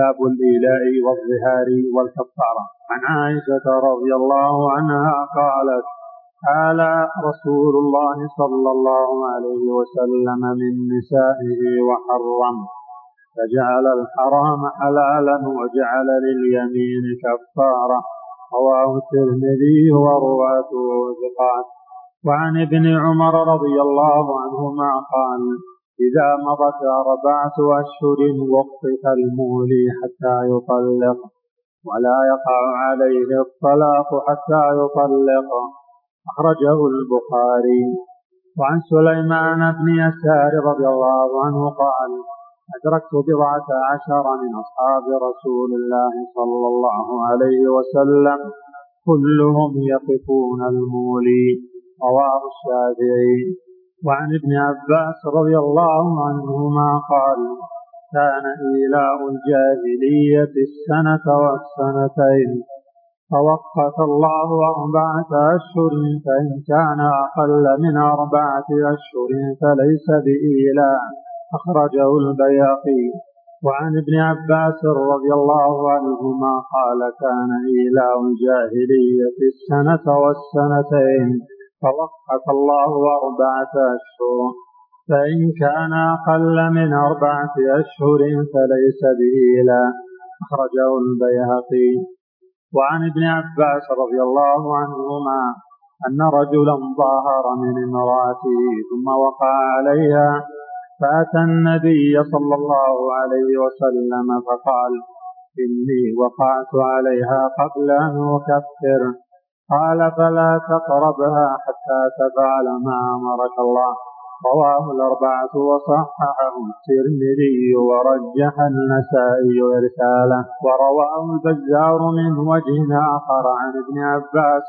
باب الإيلاء والظهار والكفارة. عن عائشة رضي الله عنها قالت قال رسول الله صلى الله عليه وسلم من نسائه وحرم. فجعل الحرام حلالا وجعل لليمين كفارة. رواه الترمذي ورواته ثقات. وعن ابن عمر رضي الله عنهما قال إذا مضت أربعة أشهر وقف المولي حتى يطلق ولا يقع عليه الطلاق حتى يطلق. أخرجه البخاري. وعن سليمان بن يسار رضي الله عنه قال أدركت بضعة عشر من أصحاب رسول الله صلى الله عليه وسلم كلهم يقفون المولي. رواه الشافعي. وعن ابن عباس رضي الله عنهما قال كان إيلاء الجاهلية السنة والسنتين. فوقت الله أربعة أشهر فإن كان أقل من أربعة أشهر فليس بإيلاء. أخرجه البياقي. وعن ابن عباس رضي الله عنهما قال كان إيلاء الجاهلية السنة والسنتين. فوقت الله أربعة أشهر. فإن كان أقل من أربعة أشهر فليس به لا أخرجه البيهقي. وعن ابن عباس رضي الله عنهما أن رجلا ظاهر من امرأته ثم وقع عليها. فأتى النبي صلى الله عليه وسلم فقال إني وقعت عليها قبل أن أكفر. قال فلا تقربها حتى تفعل ما أمرك الله. رواه الأربعة وصححه الترمذي ورجح النسائي إرساله ورواه البزار من وجه آخر عن ابن عباس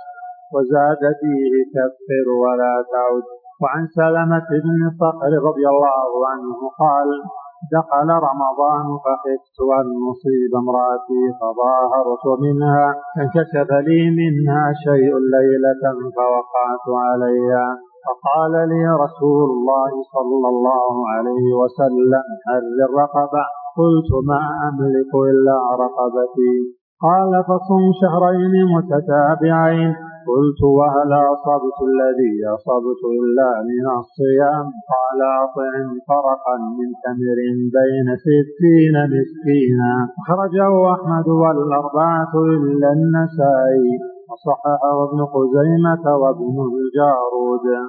وزاد فيه كفر ولا تعد وعن سلمة بن صخر رضي الله عنه قال دخل رمضان فخفت أن أصيب امرأتي فظاهرت منها فانكشف لي منها شيء ليلة فوقعت عليها. فقال لي رسول الله صلى الله عليه وسلم هل الرقبة قلت ما أملك إلا رقبتي. قال فصم شهرين متتابعين. قلت وهل أصبت الذي أصبت إلا من الصيام؟ قال أطعم فرقا من تمر بين ستين مسكينا. أخرجه أحمد والأربعة إلا النسائي. وصححه ابن خزيمة وابن الجارود.